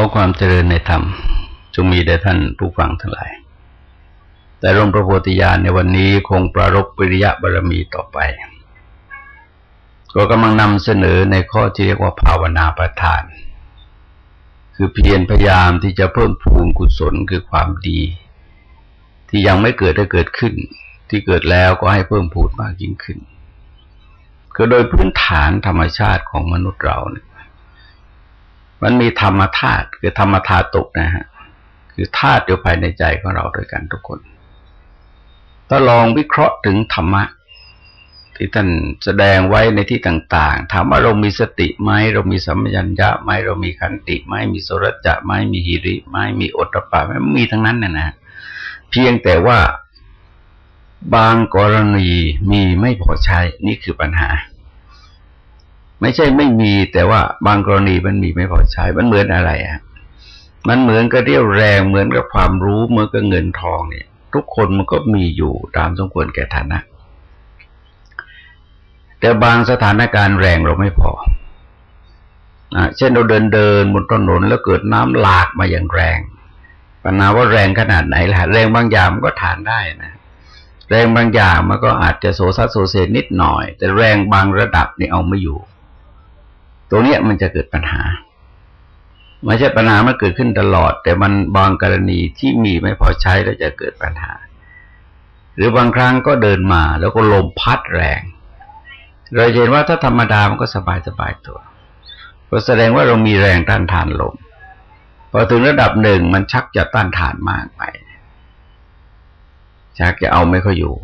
อความเจริญในธรรมจงมีแด่ท่านผู้ฟังทั้งหลาย แต่ร่มพระโพธิญาณในวันนี้คงประรบปริยะบารมีต่อไป ก็กำลังนำเสนอในข้อที่เรียกว่าภาวนาประทาน คือเพียรพยายามที่จะเพิ่มพูนกุศลคือความดี ที่ยังไม่เกิดได้เกิดขึ้น ที่เกิดแล้วก็ให้เพิ่มพูนมากยิ่งขึ้นคือโดยพื้นฐานธรรมชาติของมนุษย์เราเนี่ย มันมีธรรมธาตุคือธรรมธาตุนะฮะคือธาตุอยู่ภายในใจของเราด้วยกันทุกคนถ้าลองวิเคราะห์ถึงธรรมะ ที่ท่านแสดงไว้ในที่ต่าง ๆ ถามว่าเรามีสติไหมเรามีสัมยัญญะไหมเรามีขันติไหมมีโสรจะไหมมีหิริไหมมีอดตปะไหมมีทั้งนั้นนะนะเพียงแต่ว่าบางกรณีมีไม่พอใช้นี่คือปัญหา ไม่ใช่ไม่มีแต่ว่าบางกรณีมันมีไม่พอใช้ มันเหมือนอะไรอะมันเหมือนกับเรี่ยวแรงเหมือนกับความรู้เหมือนกับเงินทองเนี่ย ทุกคนมันก็มีอยู่ตามสมควรแก่ฐานะ แต่บางสถานการณ์แรงเราไม่พอนะเช่นเราเดินเดินบนถนนแล้วเกิดน้ำหลากมาอย่างแรงปัญหาว่าแรงขนาดไหนล่ะ แรงบางอย่างมันก็ทานได้นะแรงบางอย่างมันก็อาจจะโซซัสโซเซนิดหน่อย แต่แรงบางระดับนี่เอาไม่อยู่ ตรงนี้มันจะเกิดปัญหา ไม่ใช่ปัญหามันเกิดขึ้นตลอด แต่มันบางกรณีที่มีไม่พอใช้แล้วจะเกิดปัญหา หรือบางครั้งก็เดินมาแล้วก็ลมพัดแรง เราเห็นว่าถ้าธรรมดามันก็สบายสบายตัวก็แสดงว่าเรามีแรงต้านทานลมพอถึงระดับหนึ่งมันชักจะต้านทานมากไป ชักจะเอาไม่ค่อยอยู่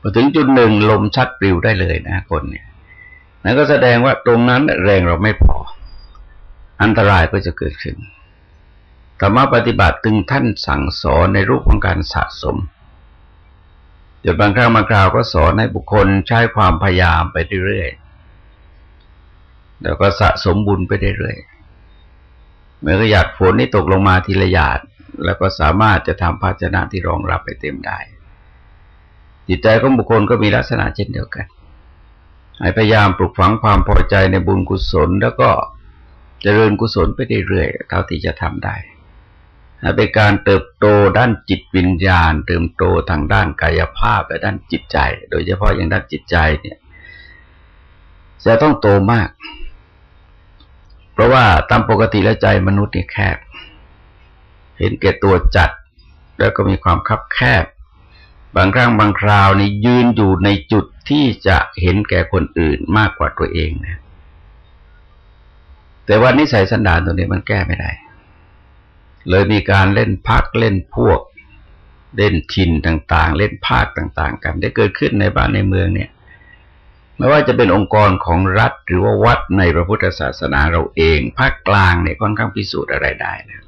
พอถึงจุดหนึ่งลมชัดปลิวได้เลยนะคนเนี่ย นั่นก็แสดงว่าตรงนั้นแรงเราไม่พอ อันตรายก็จะเกิดขึ้นธรรมปฏิบัติตึงท่านสั่งสอนในรูปของการสะสมเดี๋ยวบางครั้งบางคราวก็สอนให้บุคคลใช้ความพยายามไปเรื่อยๆ แล้วก็สะสมบุญไปเรื่อยๆ เมื่อหยาดฝนนี่ตกลงมาทีละหยาด แล้วก็สามารถจะทำภาชนะที่รองรับไปเต็มได้ จิตใจของบุคคลก็มีลักษณะเช่นเดียวกัน ให้พยายามปลุกฝังความพอใจในบุญกุศล แล้วก็เจริญกุศลไปเรื่อยๆเท่าที่จะทำได้เป็นการเติบโตด้านจิตวิญญาณ เติมโตทางด้านกายภาพและด้านจิตใจ โดยเฉพาะอย่างด้านจิตใจเนี่ย จะต้องโตมาก เพราะว่าตามปกติแล้วใจมนุษย์เนี่ยแคบ เห็นแก่ตัวจัด แล้วก็มีความคับแคบ บางครั้งบางคราวนี่ยืนอยู่ในจุดที่จะเห็นแก่คนอื่นมากกว่าตัวเองนะ แต่ว่านิสัยสันดานตัวนี้มันแก้ไม่ได้ เลยมีการเล่นพักเล่นพวก เล่นชินต่าง ๆ เล่นภาคต่าง ๆ กัน ได้เกิดขึ้นในบ้านในเมืองเนี่ย ไม่ว่าจะเป็นองค์กรของรัฐหรือว่าวัดในพระพุทธศาสนาเราเองภาคกลางเนี่ยค่อนข้างพิสูจน์อะไรได้นะ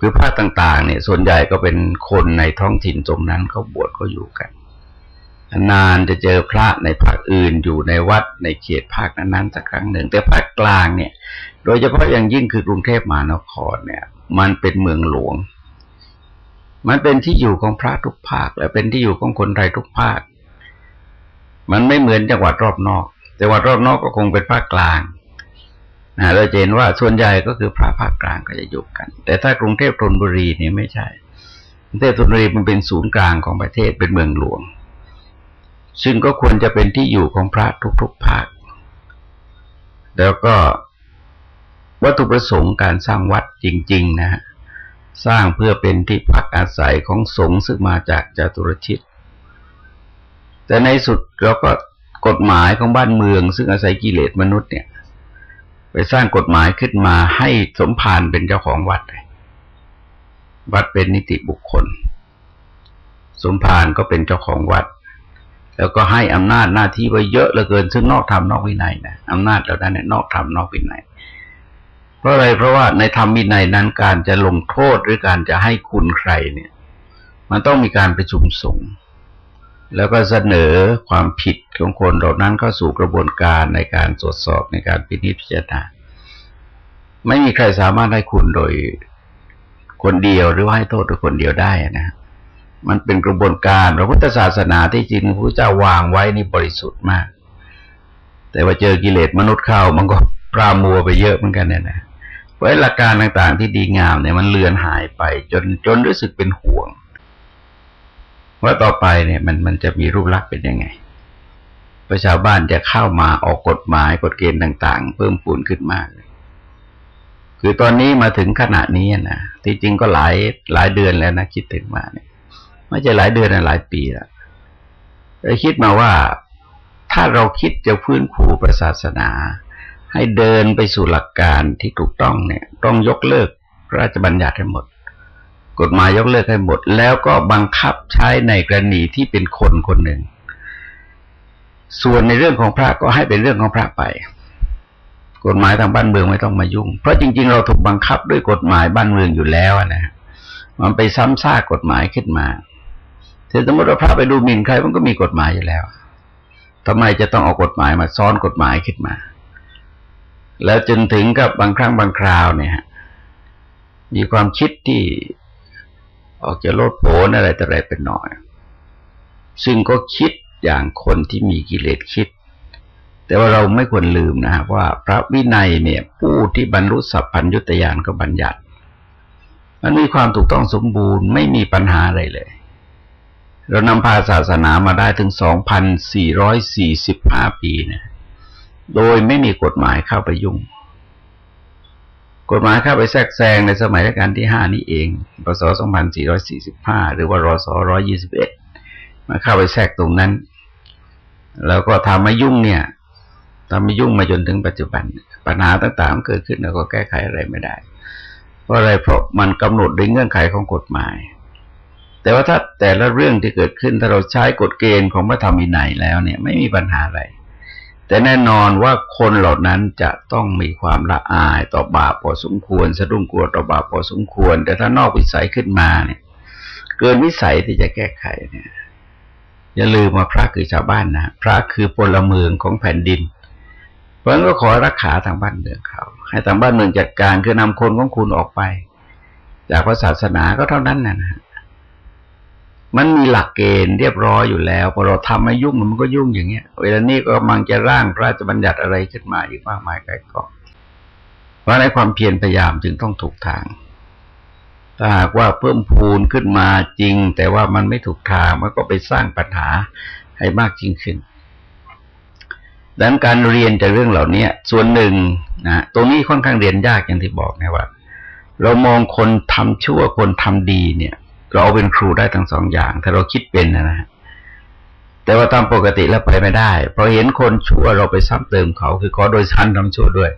คือภาคต่าง ๆ เนี่ย ส่วนใหญ่ก็เป็นคนในท้องถิ่นตรงนั้นเขาบวชเขาอยู่กัน นานจะเจอพระในภาคอื่นอยู่ในวัดในเขตภาคนั้นๆสักครั้งหนึ่ง แต่ภาคกลางเนี่ย โดยเฉพาะอย่างยิ่งคือกรุงเทพมหานครเนี่ย มันเป็นเมืองหลวง มันเป็นที่อยู่ของพระทุกภาค และเป็นที่อยู่ของคนไทยทุกภาค มันไม่เหมือนจังหวัดรอบนอกจังหวัดรอบนอกก็คงเป็นภาคกลาง นะเราเห็นว่าส่วนใหญ่ก็คือพระภาคกลางก็จะอยู่กัน แต่ถ้ากรุงเทพธนบุรีเนี่ยไม่ใช่กรุงเทพธนบุรีมันเป็นศูนย์กลางของประเทศเป็นเมืองหลวง ซึ่งก็ควรจะเป็นที่อยู่ของพระทุกๆภาค แล้วก็วัตถุประสงค์การสร้างวัดจริง ๆ นะฮะสร้างเพื่อเป็นที่พักอาศัยของสงฆ์ซึ่งมาจากจตุรชิต แต่ในสุดเราก็กฎหมายของบ้านเมือง ซึ่งอาศัยกิเลสมนุษย์เนี่ย ไปสร้างกฎหมายขึ้นมาให้สมภารเป็นเจ้าของวัดวัดเป็นนิติบุคคล สมภารก็เป็นเจ้าของวัด แล้วก็ให้อำนาจหน้าที่ไว้เยอะเหลือเกิน ซึ่งนอกธรรมนอกวินัยนะอำนาจเหล่านั้นเนี่ยนอกธรรมนอกวินัยเพราะอะไรเพราะว่าในธรรมวินัยนั้นการจะลงโทษหรือการจะให้คุณใครเนี่ย มันต้องมีการประชุมสงฆ์แล้วก็เสนอความผิดของคนเหล่านั้นเข้าสู่กระบวนการในการตรวจสอบในการพินิจพิจารณา ไม่มีใครสามารถให้คุณโดยคนเดียวหรือว่าให้โทษโดยคนเดียวได้นะมันเป็นกระบวนการพระพุทธศาสนาที่จริงพระเจ้าวางไว้นี่บริสุทธิ์มาก แต่ว่าเจอกิเลสมนุษย์เข้ามันก็ปรามัวไปเยอะเหมือนกันเนี่ยนะเพราะหลักการต่างๆที่ดีงามเนี่ยมันเลือนหายไป จนจนรู้สึกเป็นห่วง ว่าต่อไปเนี่ย มันมันจะมีรูปลักษณ์เป็นยังไงประชาบ้านจะเข้ามาออกกฎหมายกฎเกณฑ์ต่าง ๆ เพิ่มพูนขึ้นมากเลย คือตอนนี้มาถึงขณะนี้นะที่จริงก็หลายหลายเดือนแล้วนะคิดถึงมาเนี่ยไม่ใช่หลายเดือนนะหลายปีแล้วคิดมาว่าถ้าเราคิดจะฟื้นฟูประศาสนา ให้เดินไปสู่หลักการที่ถูกต้องเนี่ย ต้องยกเลิกพระราชบัญญัติให้หมด กฎหมายยกเลิกให้หมด แล้วก็บังคับใช้ในกรณีที่เป็นคนคนหนึ่ง ส่วนในเรื่องของพระก็ให้เป็นเรื่องของพระไป กฎหมายทางบ้านเมืองไม่ต้องมายุ่ง เพราะจริง ๆ เราถูกบังคับด้วยกฎหมายบ้านเมืองอยู่แล้วนะมันไปซ้ำซากกฎหมายขึ้นมาถ้าสมมติว่าพระไปดูหมิ่นใครมันก็มีกฎหมายอยู่แล้วทำไมจะต้องเอากฎหมายมาซ้อนกฎหมายขึ้นมา แล้วจนถึงกับบางครั้งบางคราวเนี่ยมีความคิดที่ออกจะโลดโผนอะไรแต่ไรเป็นหน่อย ซึ่งก็คิดอย่างคนที่มีกิเลสคิด แต่ว่าเราไม่ควรลืมนะว่าพระวินัยเนี่ย ผู้ที่บรรลุสัพพัญญุตยานก็บัญญัติ มันมีความถูกต้องสมบูรณ์ไม่มีปัญหาอะไรเลย เรานำพาศาสนามาได้ถึง2,445ปีนะโดยไม่มีกฎหมายเข้าไปยุ่ง กฎหมายเข้าไปแทรกแซงในสมัยรัชกาลที่ห้านี้เองพศ2445หรือว่ารศ121มาเข้าไปแทรกตรงนั้น แล้วก็ทำให้ยุ่งเนี่ย ทำให้ยุ่งมาจนถึงปัจจุบัน ปัญหาต่างๆเกิดขึ้นแล้วก็แก้ไขอะไรไม่ได้ เพราะอะไรเพราะมันกำหนดด้วยเงื่อนไขของกฎหมาย แต่ว่าถ้าแต่ละเรื่องที่เกิดขึ้นถ้าเราใช้กฎเกณฑ์ของพระธรรมวินัยแล้วเนี่ยไม่มีปัญหาอะไร แต่แน่นอนว่าคนเหล่านั้นจะต้องมีความละอายต่อบาปพอสมควร สะดุ้งกลัวต่อบาปพอสมควร แต่ถ้านอกวิสัยขึ้นมาเนี่ย เกินวิสัยที่จะแก้ไขเนี่ยอย่าลืมว่าพระคือชาวบ้านนะพระคือพลเมืองของแผ่นดิน เพราะงั้นก็ขอรักษาทางบ้านเมืองเขา ให้ทางบ้านเมืองจัดการคือนำคนของคุณออกไป จากพระศาสนาก็เท่านั้นนะมันมีหลักเกณฑ์เรียบร้อยอยู่แล้วพอเราทำไม่ยุ่งมันก็ยุ่งอย่างเงี้ย เวลานี้ก็กำลังจะร่างพระราชบัญญัติอะไรขึ้นมาอีกมากมายไกลกองเพราะในความเพียรพยายามจึงต้องถูกทางถ้าหากว่าเพิ่มพูนขึ้นมาจริง แต่ว่ามันไม่ถูกทางมันก็ไปสร้างปัญหาให้มากจริงขึ้น ดังนั้นการเรียนจากเรื่องเหล่านี้ส่วนหนึ่งนะตรงนี้ค่อนข้างเรียนยากอย่างที่บอกนะว่า เรามองคนทำชั่วคนทำดีเนี่ย เราเอาเป็นครูได้ทั้งสองอย่าง ถ้าเราคิดเป็นนะฮะแต่ว่าตามปกติแล้วไปไม่ได้เพราะเห็นคนชั่วเราไปซ้ำเติมเขาคือขอโดยชั้นทำชั่วด้วย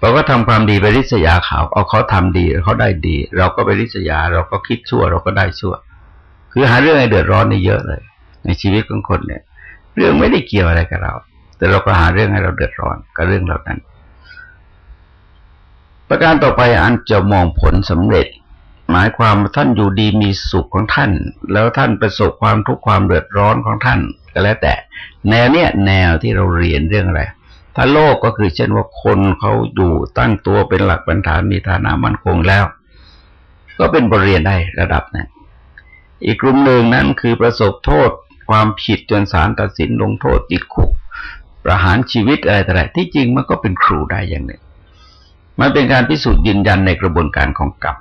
เราก็ทำความดีไปริษยาเขาเอาเขาทำดีเขาได้ดี เราก็ไปริษยา เราก็คิดชั่ว เราก็ได้ชั่ว คือหาเรื่องให้เดือดร้อนนี่เยอะเลย ในชีวิตของคนเนี่ย เรื่องไม่ได้เกี่ยวอะไรกับเรา แต่เราก็หาเรื่องให้เราเดือดร้อนกับเรื่องเหล่านั้น ประการต่อไปอันจะมองผลสำเร็จ หมายความว่าท่านอยู่ดีมีสุขของท่าน แล้วท่านประสบความทุกข์ความเดือดร้อนของท่านก็แล้วแต่ แนวเนี้ยแนวที่เราเรียนเรื่องอะไรถ้าโลกก็คือเช่นว่าคนเขาอยู่ตั้งตัวเป็นหลักบรรฐานมีฐานะมั่นคงแล้ว ก็เป็นบทเรียนได้ระดับนั้นอีกกลุ่มหนึ่งนั้นคือประสบโทษความผิดจนศาลตัดสินลงโทษติดคุก ประหารชีวิตอะไรแต่ที่จริงมันก็เป็นครูได้อย่างหนึ่ง มันเป็นการพิสูจน์ยืนยันในกระบวนการของกรรม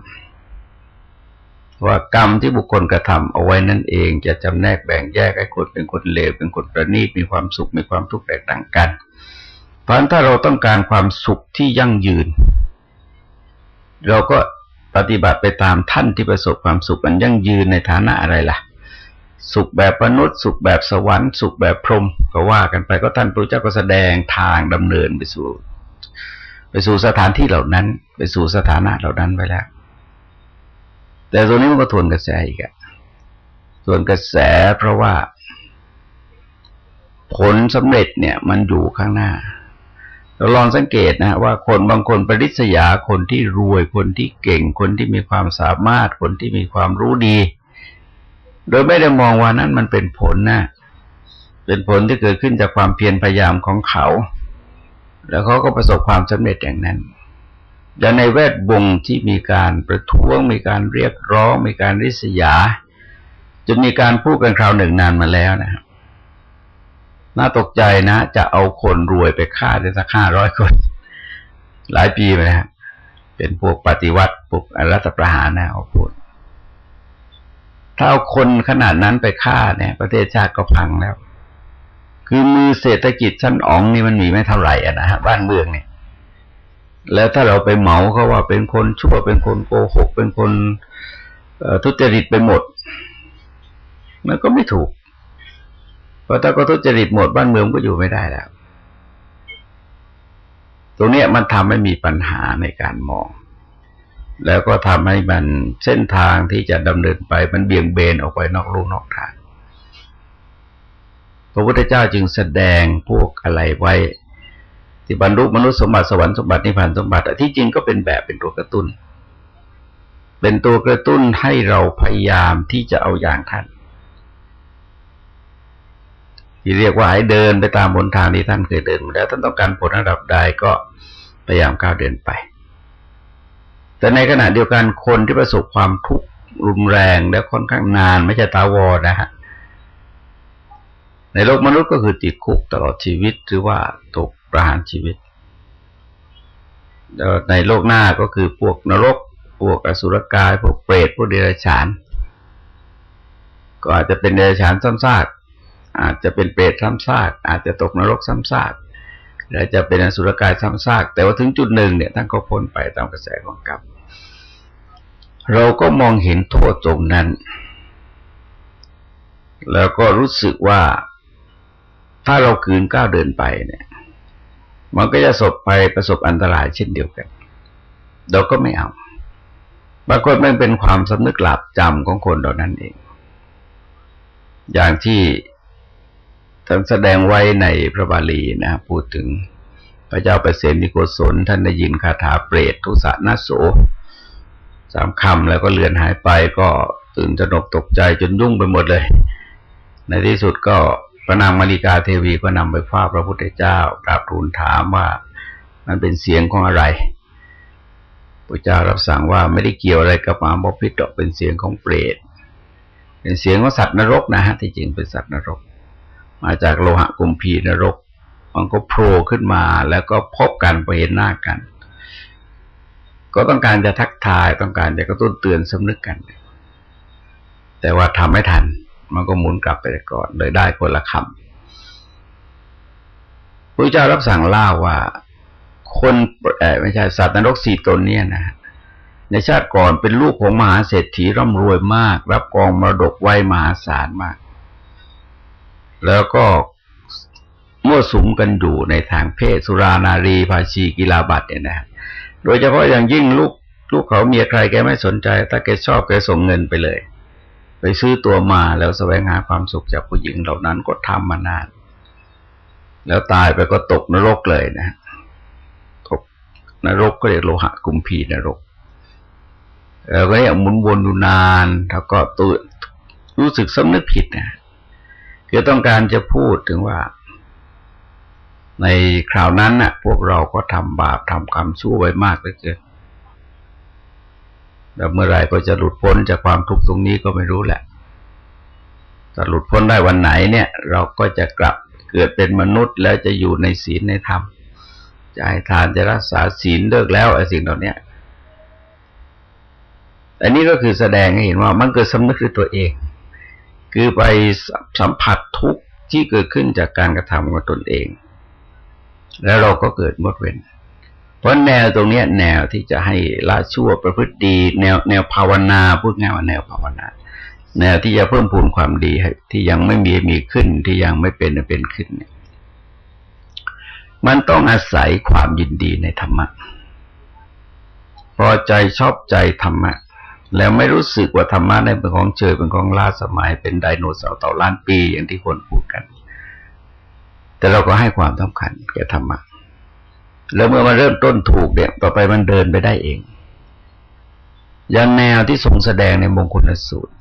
ว่ากรรมที่บุคคลกระทำเอาไว้นั่นเองจะจำแนกแบ่งแยกให้คนเป็นคนเลวเป็นคนประณีตมีความสุขมีความทุกข์แตกต่างกัน เพราะถ้าเราต้องการความสุขที่ยั่งยืน เราก็ปฏิบัติไปตามท่านที่ประสบความสุขมันยั่งยืนในฐานะอะไรล่ะ สุขแบบมนุษย์ สุขแบบสวรรค์สุขแบบพรหมก็ว่ากันไปก็ท่านพระเจ้าก็แสดงทางดำเนินไปสู่ ไปสู่สถานที่เหล่านั้น ไปสู่สถานะเหล่านั้นไปแล้ว แต่ตรงนี้มันก็ทวนกระแสอีกอะทวนกระแสเพราะว่า ผลสำเร็จเนี่ย มันอยู่ข้างหน้าเราลองสังเกตนะว่าคนบางคนปริศยาคนที่รวยคนที่เก่งคนที่มีความสามารถคนที่มีความรู้ดี โดยไม่ได้มองว่านั้นมันเป็นผลนะเป็นผลที่เกิดขึ้นจากความเพียรพยายามของเขา แล้วเขาก็ประสบความสำเร็จอย่างนั้นอย่างในแวดวงที่มีการประท้วง มีการเรียกร้อง มีการริษยาจนมีการพูดกันคราวหนึ่งนานมาแล้วนะครับน่าตกใจนะ จะเอาคนรวยไปฆ่าได้สักห้าร้อยคน หลายปีไปแล้วเป็นพวกปฏิวัติพวกรัฐประหารนะเอาพูด ถ้าเอาคนขนาดนั้นไปฆ่าเนี่ย ประเทศชาติก็พังแล้ว คือมือเศรษฐกิจชั้นอ๋องนี่มันมีไม่เท่าไหร่อะนะฮะบ้านเมืองเนี่ย แล้วถ้าเราไปเหมาเขาว่าเป็นคนชั่วเป็นคนโกหก เป็นคนทุจริตไปหมด มันก็ไม่ถูก เพราะถ้าก็ทุจริตหมดบ้านเมืองก็อยู่ไม่ได้แล้ว ตรงนี้มันทำให้มีปัญหาในการมอง แล้วก็ทำให้มันเส้นทางที่จะดำเนินไปมันเบี่ยงเบนออกไปนอกลูกนอกทาง พระพุทธเจ้าจึงแสดงพวกอะไรไว้ ที่บรรลุมนุษย์สมบัติสวรรค์สมบัตินิพพานสมบัติที่จริงก็เป็นแบบเป็นตัวกระตุ้น เป็นตัวกระตุ้นให้เราพยายามที่จะเอาอย่างท่านที่เรียกว่าให้เดินไปตามบนทางที่ท่านเคยเดินมาแล้วท่านต้องการผลระดับใดก็พยายามก้าวเดินไป แต่ในขณะเดียวกันคนที่ประสบความทุกข์รุนแรงและค่อนข้างนานไม่ใช่ตาวรนะฮะในโลกมนุษย์ก็คือติดคุกตลอดชีวิตหรือว่าตกประหารชีวิต ในโลกหน้าก็คือพวกนรก พวกอสุรกาย พวกเปรต พวกเดรัจฉาน ก็อาจจะเป็นเดรัจฉานซ้ำซากอาจจะเป็นเปรตซ้ำซากอาจจะตกนรกซ้ำซาก หรือจะเป็นอสุรกายซ้ำซาก แต่ว่าถึงจุดหนึ่งเนี่ยท่านก็พ้นไปตามกระแสของกรรมเราก็มองเห็นโทษตรงนั้น แล้วก็รู้สึกว่าถ้าเราคืนก้าวเดินไปเนี่ย มันก็จะสบไปประสบอันตรายเช่นเดียวกัน เราก็ไม่เอาบางคนมันเป็นความสำนึกหลับจำของคนเหล่านั้นเอง อย่างที่ ท่านแสดงไว้ในพระบาลีนะ พูดถึงพระเจ้าเปรตนิโกศลท่านได้ยินคาถาเปรตทุสานาโสสามคำแล้วก็เลือนหายไปก็ตื่นตระนกตกใจจนยุ่งไปหมดเลย ในที่สุดก็พระนางมาริกาเทวีก็นำไปฟาพระพุทธเจ้ากราบทูลถามว่ามันเป็นเสียงของอะไรพระเจ้ารับสั่งว่าไม่ได้เกี่ยวอะไรกับหมาบพิษหรอกเป็นเสียงของเปรต เป็นเสียงของสัตว์นรกนะฮะที่จริงเป็นสัตว์นรก มาจากโลหะกุมพีนรก มันก็โผล่ขึ้นมาแล้วก็พบกันไปเห็นหน้ากัน ก็ต้องการจะทักทายต้องการจะกระตุ้นเตือนสำนึกกัน แต่ว่าทำไม่ทัน มันก็หมุนกลับไปก่อนเลยได้คนละคำพระเจ้ารับสั่งเล่าว่า คนไม่ใช่สัตว์นรกสี่ตนเนี่ยนะในชาติก่อนเป็นลูกของมหาเศรษฐีร่ำรวยมาก รับกองมรดกไว้มหาศาลมาก แล้วก็มั่วสุมกันอยู่ในทางเพศ สุรานารีภาชีกีฬาบัตเนี่ยนะโดยเฉพาะอย่างยิ่งลูกลูกเขาเมียใครแกไม่สนใจ ถ้าแกชอบแกส่งเงินไปเลย ไปซื้อตัวมาแล้วแสวงหาความสุขจากผู้หญิงเหล่านั้นก็ทำมานาน แล้วตายไปก็ตกนรกเลยนะตกนรกก็เรียกโลหะกุมพีนรกแล้วก็เนี่ยหมุนวนดูนานแล้วก็ตัวรู้สึกสำนึกผิดนะ คือต้องการจะพูดถึงว่า ในคราวนั้นน่ะ พวกเราก็ทำบาปทำกรรมชั่วไว้มากเหลือเกินแล้วเมื่อไรก็จะหลุดพ้นจากความทุกข์ตรงนี้ก็ไม่รู้แหละถ้าหลุดพ้นได้วันไหนเนี่ย เราก็จะกลับเกิดเป็นมนุษย์แล้วจะอยู่ในศีลในธรรมจะให้ทานจะรักษาศีลเลิกแล้วไอ้สิ่งเหล่านี้อันนี้ก็คือแสดงให้เห็นว่ามันเกิดสำนึกในตัวเอง คือไปสัมผัสทุกข์ที่เกิดขึ้นจากการกระทำของตนเอง แล้วเราก็เกิดมดเว้น เพราะแนวตรงนี้แนวที่จะให้ละชั่วประพฤติดี แนวแนวภาวนาพูดง่ายว่าแนวภาวนา แนวที่จะเพิ่มพูนความดีที่ยังไม่มีมีขึ้นที่ยังไม่เป็นเป็นขึ้นเนี่ยมันต้องอาศัยความยินดีในธรรมะ พอใจชอบใจธรรมะ แล้วไม่รู้สึกว่าธรรมะในเป็นของเฉยเป็นของล้าสมัยเป็นไดโนเสาร์ต่อล้านปีอย่างที่คนพูดกัน แต่เราก็ให้ความสำคัญแก่ธรรมะแล้วเมื่อมาเริ่มต้นถูกเนี่ยต่อไปมันเดินไปได้เอง อย่างแนวที่ทรงแสดงในมงคลสูตร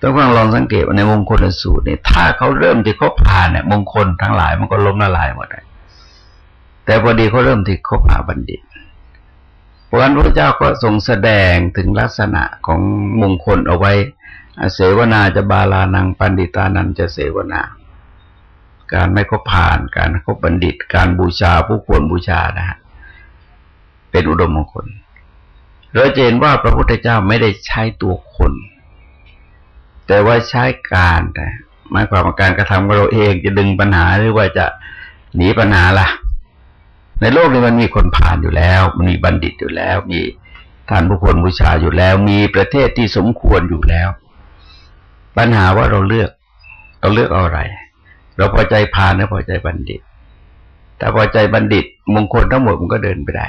ต้องฟังลองสังเกตว่าในมงคลสูตรเนี่ยถ้าเขาเริ่มที่เขาผ่านเนี่ยมงคลทั้งหลายมันก็ล้มละลายหมดเลยแต่พอดีเขาเริ่มที่เขาผ่าบัณฑิต เพราะนั้นพระเจ้าก็ทรงแสดงถึงลักษณะของมงคลเอาไว้เสวนาจะบาลานังปันดิตานันจะเสวนา การไม่คบผ่าน การคบบัณฑิต การบูชาผู้ควรบูชานะฮะเป็นอุดมมงคล เราจะเห็นว่าพระพุทธเจ้าไม่ได้ใช้ตัวคน แต่ว่าใช้การแต่หมายความว่าการกระทำของเราเองจะดึงปัญหาหรือว่าจะหนีปัญหาล่ะ ในโลกนี้มันมีคนผ่านอยู่แล้ว มันมีบัณฑิตอยู่แล้ว มีท่านผู้คนบูชาอยู่แล้ว มีประเทศที่สมควรอยู่แล้ว ปัญหาว่าเราเลือกเราเลือกเอาอะไร เราพอใจผ่านหรือพอใจบัณฑิต แต่พอใจบัณฑิตมงคลทั้งหมดมันก็เดินไปได้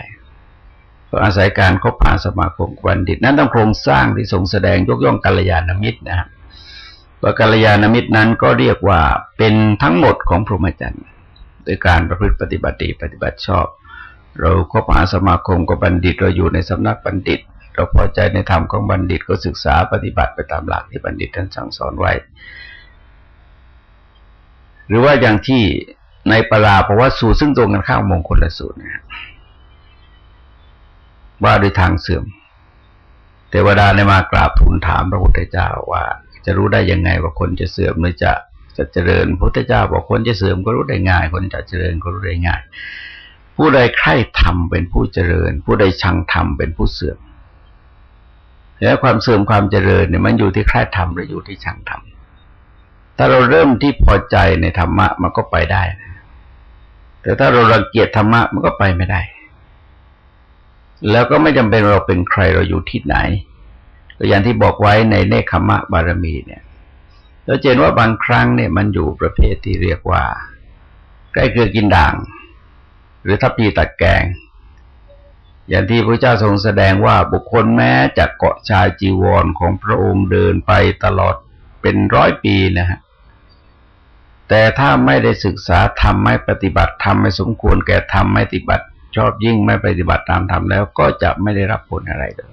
ก็อาศัยการคบหาสมาคมบัณฑิต นั้นต้องโครงสร้างที่ทรงแสดงยกย่องกัลยาณมิตรนะครับว่ากัลยาณมิตรนั้นก็เรียกว่าเป็นทั้งหมดของพรหมจรรย์ โดยการประพฤติปฏิบัติปฏิบัติชอบ เราคบหาสมาคมกับบัณฑิตเราอยู่ในสำนักบัณฑิต เราพอใจในธรรมของบัณฑิตก็ศึกษาปฏิบัติไปตามหลักที่บัณฑิตท่านสั่งสอนไว้ หรือว่าอย่างที่ในปราภาวะสูตรซึ่งตรงกันข้ามมงคลละสูตรนะว่าโดยทางเสื่อม เทวดาในมากราบทูลถามพระพุทธเจ้าว่า จะรู้ได้ยังไงว่าคนจะเสื่อมหรือจะ จะเจริญพระพุทธเจ้าบอกคนจะเสื่อมก็รู้ได้ง่าย คนจะเจริญก็รู้ได้ง่าย ผู้ใดใคร่ทำเป็นผู้เจริญ ผู้ใดชังทำเป็นผู้เสื่อมแล้วความเสื่อมความเจริญเนี่ยมันอยู่ที่ใคร่ทำหรืออยู่ที่ชังทำถ้าเราเริ่มที่พอใจในธรรมะมันก็ไปได้ แต่ถ้าเรารังเกียจธรรมะมันก็ไปไม่ได้ แล้วก็ไม่จำเป็นเราเป็นใครเราอยู่ที่ไหนอย่างที่บอกไว้ในเนคขมะบารมีเนี่ย เราเห็นว่าบางครั้งเนี่ยมันอยู่ประเภทที่เรียกว่า ใกล้เกลือกินด่าง หรือทัพพีตัดแกง อย่างที่พระเจ้าทรงแสดงว่าบุคคลแม้จะเกาะชายจีวรของพระองค์เดินไปตลอดเป็นร้อยปีนะฮะแต่ถ้าไม่ได้ศึกษาทำไม่ปฏิบัติทำไม่สมควรแก่ทำไม่ปฏิบัติ ชอบยิ่งไม่ปฏิบัติตามธรรมแล้วก็จะไม่ได้รับผลอะไรเลย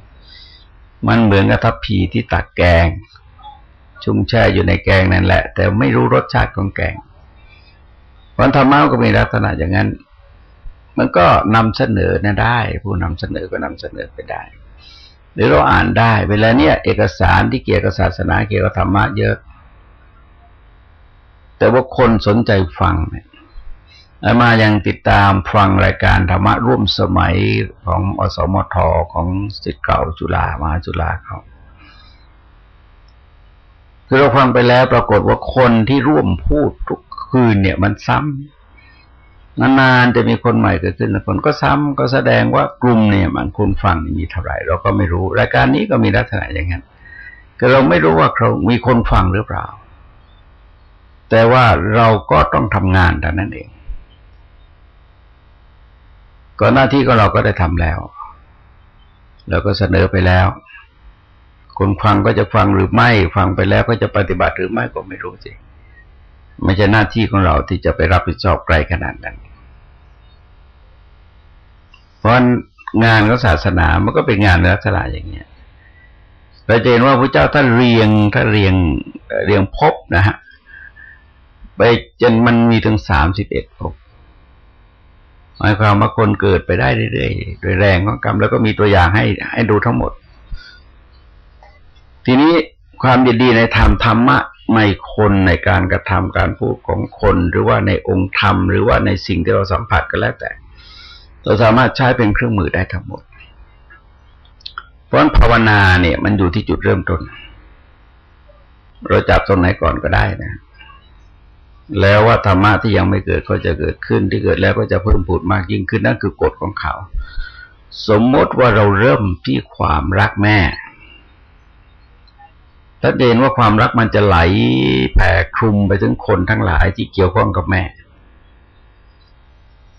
มันเหมือนกับทัพพีที่ตักแกง ชุ่มแช่อยู่ในแกงนั่นแหละ แต่ไม่รู้รสชาติของแกงวันธรรมะก็มีลักษณะอย่างนั้น มันก็นำเสนอนะได้ ผู้นำเสนอก็นำเสนอไปได้ หรือเราอ่านได้ เวลาเนี้ยเอกสารที่เกี่ยวกับศาสนาเกี่ยวกับธรรมะเยอะ แต่ว่าคนสนใจฟังเนี่ยแล้วมายังติดตามฟังรายการธรรมะร่วมสมัยของอสมทของสิทธิ์เก่าจุฬามหาจุฬาเขา คือเราฟังไปแล้วปรากฏว่าคนที่ร่วมพูดทุกคืนเนี่ยมันซ้ำนานๆจะมีคนใหม่เกิดขึ้นคนก็ซ้ำก็แสดงว่ากลุ่มเนี่ยมันคนฟังมีเท่าไหร่ เราก็ไม่รู้ รายการนี้ก็มีลักษณะอย่างนั้นก็เราไม่รู้ว่าเขามีคนฟังหรือเปล่า แต่ว่าเราก็ต้องทำงานแต่นั้นเอง ก็หน้าที่ของเราก็ได้ทำแล้ว แล้วก็เสนอไปแล้ว คนฟังก็จะฟังหรือไม่ ฟังไปแล้วก็จะปฏิบัติหรือไม่ก็ไม่รู้สิไม่ใช่หน้าที่ของเราที่จะไปรับผิดชอบไกลขนาดนั้น เพราะงานของศาสนามันก็เป็นงานลักษณะอย่างเงี้ยเราจะเห็นว่าพระเจ้าท่านเรียงท่านเรียงเรียงพบนะฮะไปจนมันมีถึงสามสิบเอ็ดพบหมายความว่าคนเกิดไปได้เรื่อยๆโดยแรงของกรรมแล้วก็มีตัวอย่างให้ให้ดูทั้งหมด ทีนี้ความดีดีในธรรมธรรมะในคนในการกระทำการพูดของคนหรือว่าในองค์ธรรม หรือว่าในสิ่งที่เราสัมผัสก็แล้วแต่ เราสามารถใช้เป็นเครื่องมือได้ทั้งหมด เพราะภาวนาเนี่ย มันอยู่ที่จุดเริ่มต้น เราจับตรงไหนก่อนก็ได้นะ แล้วว่าธรรมะที่ยังไม่เกิดก็จะเกิดขึ้นที่เกิดแล้วก็จะเพิ่มพูดมากยิ่งขึ้นนั่นคือกฎของเขา สมมติว่าเราเริ่มที่ความรักแม่ ถ้าเดนว่าความรักมันจะไหลแผ่คลุมไปถึงคนทั้งหลายที่เกี่ยวข้องกับแม่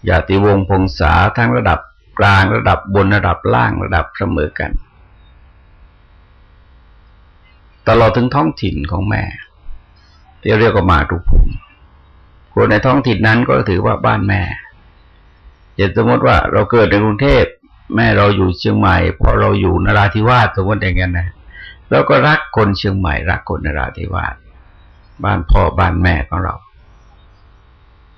ญาติวงพงษาทั้งระดับกลางระดับบนระดับล่างระดับเสมอกันตลอดถึงท้องถิ่นของแม่ ที่เรียกว่ามาตุภูมิคนในท้องถิ่นนั้นก็ถือว่าบ้านแม่อย่าสมมติว่าเราเกิดในกรุงเทพแม่เราอยู่เชียงใหม่พอเราอยู่นราธิวาสสมมติอย่างนั้นนะ เราก็รักคนเชียงใหม่ รักคนนราธิวาสบ้านพ่อบ้านแม่ของเรา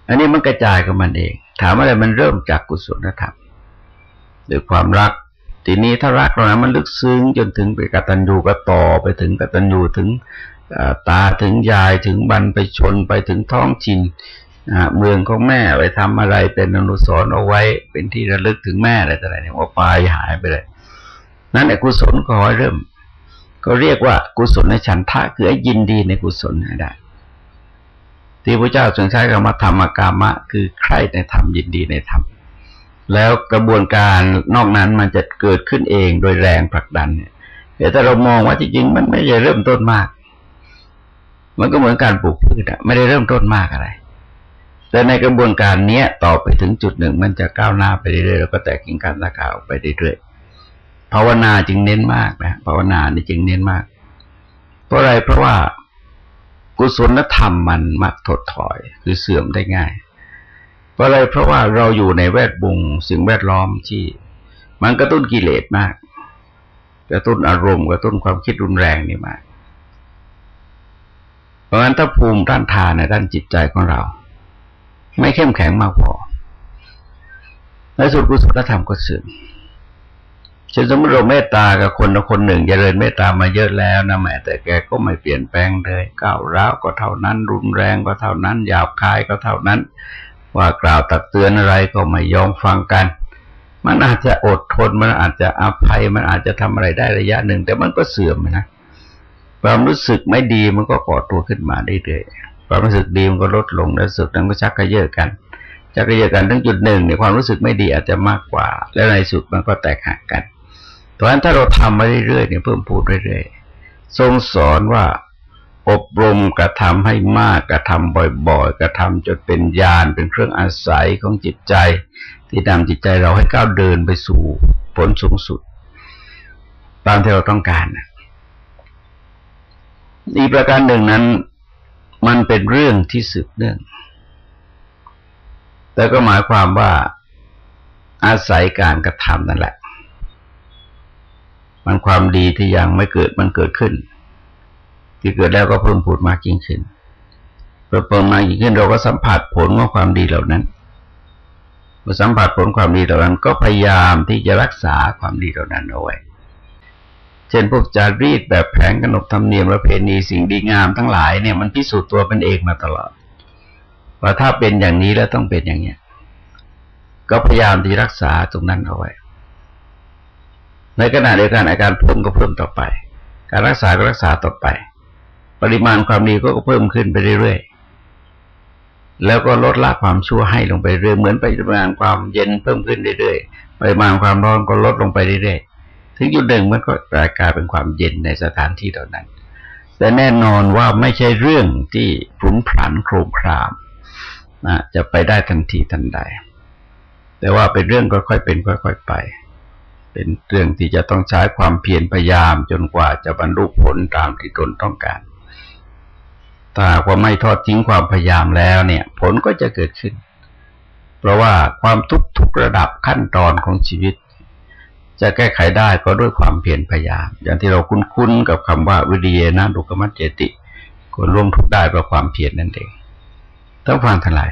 อันนี้มันกระจายกับมันเอง ถามอะไรมันเริ่มจากกุศลธรรมหรือความรัก ทีนี้ถ้ารักเรานะมันลึกซึ้งจนถึงไปกตัญญูกต่อไปถึงกตัญญูถึงตาถึงยายถึงบรรไปชนไปถึงท้องถิ่นเมืองของแม่ไปทำอะไรเป็นอนุสรณ์เอาไว้ เป็นที่ระลึกถึงแม่อะไรต่ออะไรเนี่ยว่าปลายหายไปเลย นั่นแหละกุศลก็เริ่ม ก็เรียกว่ากุศลในฉันทะคือยินดีในกุศลได้ ที่พระเจ้าทรงใช้คำว่าธรรมกามะ คือใครในธรรมยินดีในธรรม แล้วกระบวนการนอกนั้นมันจะเกิดขึ้นเองโดยแรงผลักดันเนี่ยแต่เรามองว่าจริงๆมันไม่ใช่เริ่มต้นมาก มันก็เหมือนการปลูกพืชอะไม่ได้เริ่มต้นมากอะไร แต่ในกระบวนการเนี้ยต่อไปถึงจุดหนึ่ง มันจะก้าวหน้าไปเรื่อยๆแล้วก็แตกกิ่งการตะกาวไปเรื่อยๆ ภาวนาจึงเน้นมากนะภาวนานี่จึงเน้นมาก เพราะอะไรเพราะว่ากุศลธรรมมันมักถดถอยคือเสื่อมได้ง่าย เพราะอะไรเพราะว่าเราอยู่ในแวดวงสิ่งแวดล้อมที่ มันกระตุ้นกิเลสมากกระตุ้นอารมณ์กระตุ้นความคิดรุนแรงนี่มากเพราะฉะนั้นถ้าภูมิต้านทานในด้านจิตใจของเรา ไม่เข้มแข็งมากพอในสุดกุศลธรรมก็เสื่อม เช่นสมมติเราเมตตากับคนคนหนึ่งจเจริญเมตตามาเยอะแล้วนะแม่แต่แกก็ไม่เปลี่ยนแปลงเลยก้าวร้าวก็เท่านั้น รุนแรงก็เท่านั้นหยาบคายก็เท่านั้น ว่ากล่าวตักเตือนอะไรก็ไม่ยอมฟังกัน มันอาจจะอดทนมันอาจจะอภัยมันอาจจะทำอะไรได้ระยะหนึ่ง แต่มันก็เสื่อมนะความรู้สึกไม่ดีมันก็ก่อตัวขึ้นมาเรื่อยๆความรู้สึกดีมันก็ลดลงแล้วสึกนั้นก็ชักกระเยาะกันชักกระเยาะกันทั้งจุดหนึ่งในความรู้สึกไม่ดีอาจจะมากกว่า แล้วในสุดมันก็แตกหักกัน ราะฉะนั้นถ้าเราทำมาเรื่อยๆเนี่ยเพิ่มพูดเรื่อยๆ ทรงสอนว่า อบรมกระทำให้มากกระทำบ่อย ๆ กระทำจนเป็นญาณเป็นเครื่องอาศัยของจิตใจ ที่นำจิตใจเราให้ก้าวเดินไปสู่ผลสูงสุด ตามที่เราต้องการอีกประการหนึ่งนั้น มันเป็นเรื่องที่สืบเนื่อง แต่ก็หมายความว่าอาศัยการกระทำนั่นแหละ มันความดีที่ยังไม่เกิดมันเกิดขึ้น ที่เกิดแล้วก็เพิ่มพูดมากยิ่งขึ้นเพิ่มเพิ่มมากยิ่งขึ้นเราก็สัมผัสผลของความดีเหล่านั้นเมื่อสัมผัสผลความดีเหล่านั้น ก็พยายามที่จะรักษาความดีเหล่านั้นเอาไว้ เช่นพวกจารีตแบบแผงขนบธรรมเนียมประเพณีสิ่งดีงามทั้งหลายเนี่ยมันพิสูจน์ตัวเป็นเองมาตลอด ว่าถ้าเป็นอย่างนี้แล้วต้องเป็นอย่างเนี้ยก็พยายามที่รักษาตรงนั้นเอาไว้ ในขณะเดียวกันอาการเพิ่มก็เพิ่มต่อไป การรักษาก็รักษาต่อไป ปริมาณความดีก็เพิ่มขึ้นไปเรื่อยๆ แล้วก็ลดละความชั่วให้ลงไปเรื่อยเหมือนปริมาณความเย็นเพิ่มขึ้นเรื่อยๆ ปริมาณความร้อนก็ลดลงไปเรื่อยๆ ถึงจุดหนึ่งมันก็กลายเป็นความเย็นในสถานที่เหล่านั้น แต่แน่นอนว่าไม่ใช่เรื่องที่ผุนผันโครมครามนะจะไปได้ทันทีทันใด แต่ว่าเป็นเรื่องค่อยๆเป็นค่อย ๆ ไป เป็นเรื่องที่จะต้องใช้ความเพียรพยายามจนกว่าจะบรรลุผลตามที่ตนต้องการถ้าว่าไม่ทอดทิ้งความพยายามแล้วเนี่ย ผลก็จะเกิดขึ้น เพราะว่าความทุกทุกระดับขั้นตอนของชีวิต จะแก้ไขได้ก็ด้วยความเพียรพยายาม อย่างที่เราคุ้นๆกับคำว่าวิริยนะดุกมัจเจติคนร่วมทุกได้เพราะความเพียรนั่นเองต้องฟังทั้งหลาย